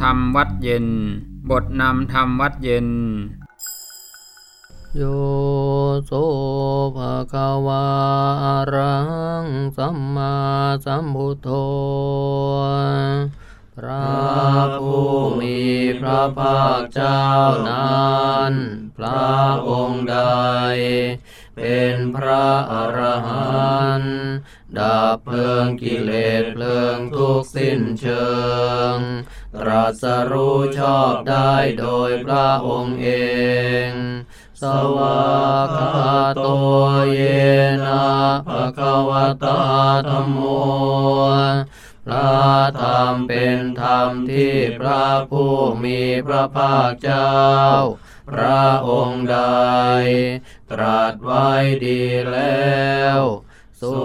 ธรรมวัดเย็น บทนำธรรมวัดเย็น โยโสภะคะวาอรังสัมมาสัมพุทโธพระผู้มีพระภาคเจ้านั้น พระองค์ใด เป็นพระอรหันต์ดับเพลิงกิเลสเพลิงทุกข์สิ้นเชิง ตรัสรู้ชอบได้โดยพระองค์เอง สวากาโตเยนะภะคะวะตาธัมโมพระธรรมเป็นธรรมที่พระผู้มีพระภาคเจ้า พระองค์ใด ตรัสไว้ดีแล้ว สุ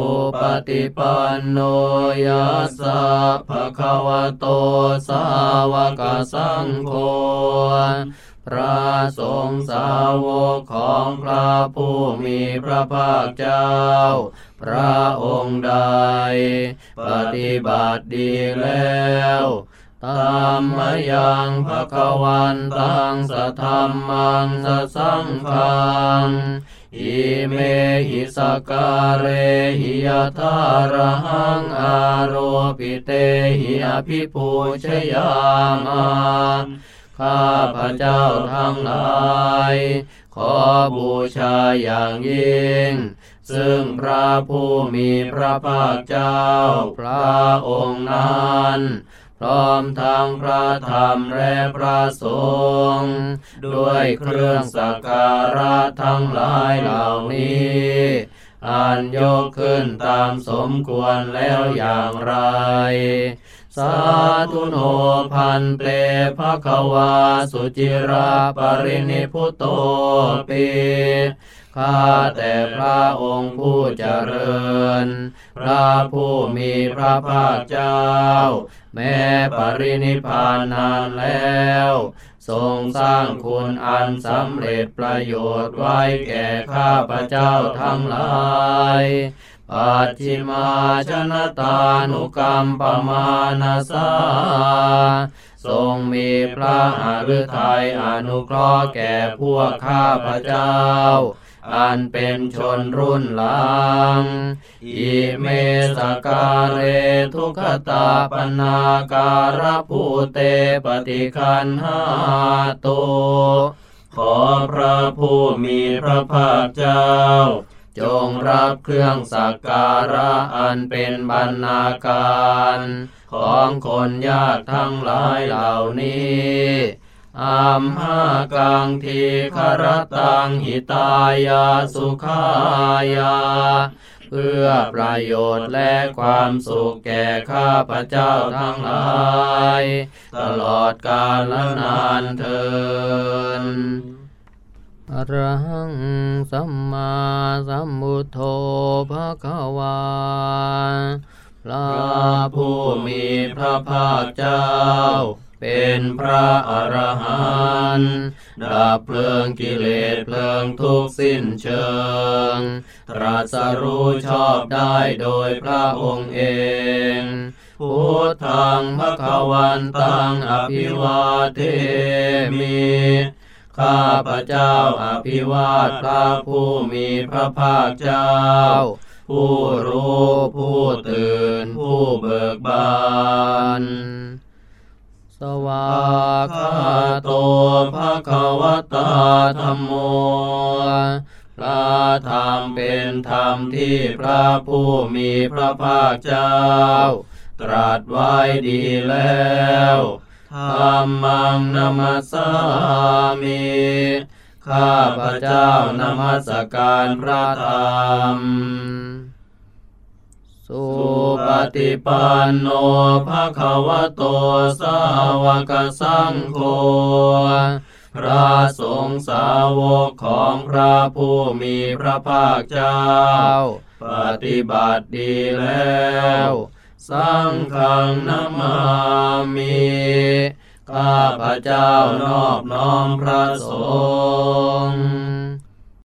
ปฏิปันโนยัสสะภะคะวะโตสาวกสังโฆพระสงฆ์สาวกของพระผู้มีพระภาคเจ้า พระองค์ใด ปฏิบัติดีแล้ว ตามมายังภะคะวันตังสะธรรมังสะสังฆังอิเมหิสการเรหิยทารหังอาโรปิเตหิอภิปูชยามาข้าพระเจ้าทั้งหลาย ขอบูชาอย่างยิ่ง ซึ่งพระผู้มีพระภาคเจ้าพระองค์นั้น พร้อมทางพระธรรมและพระสงฆ์ด้วยเครื่องสักการะทั้งหลายเหล่านี้อันยกขึ้นตามสมควรแล้วอย่างไร สาธุโนพันเตภะคะวาสุจิราปรินิพุตโตปีข้าแต่พระองค์ผู้เจริญ พระผู้มีพระภาคเจ้า แม้ปรินิพพานนานแล้ว ทรงสร้างคุณอันสำเร็จประโยชน์ไว้แก่ข้าพระเจ้าทั้งหลาย ปัจฉิมาชนตานุกรรมปมานาสาทรงมีพระหฤทัยอนุเคราะห์แก่พวกข้าพระเจ้า อันเป็นชนรุ่นหลัง อิเมสการเรทุกขตาปนาการภูเตปฏิคันหาโตขอพระผู้มีพระภาคเจ้า จงรับเครื่องสักการะอันเป็นบรรณาการ ของคนยากทั้งหลายเหล่านี้อัมหากังทีคารตังหิตายาสุขายา เพื่อประโยชน์และความสุขแก่ข้าพระเจ้าทั้งหลาย ตลอดกาลนานเทิน อรหังสัมมาสัมพุทโธภะคะวาพระผู้มีพระภาคเจ้า เป็นพระอรหันต์ดับเพลิงกิเลสเพลิงทุกข์สิ้นเชิง ตรัสรู้ชอบได้โดยพระองค์เองพุทธังภะควันตังอภิวาเทมิ ข้าพระเจ้าอภิวาทพระผู้มีพระภาคเจ้า ผู้รู้ผู้ตื่นผู้เบิกบานสวากขาโตภะคะวะตาธัมโมพระธรรมเป็นธรรมที่พระผู้มีพระภาคเจ้า ตรัสไว้ดีแล้ว ธรรมังนมัสสามิข้าพระเจ้านมัสการพระธรรม สุปฏิปันโนภะคะวะโตสาวกสังโฆพระสงฆ์สาวกของพระผู้มีพระภาคเจ้า ปฏิบัติดีแล้ว สังฆังนามามิข้าพระเจ้านอบน้อมพระสงฆ์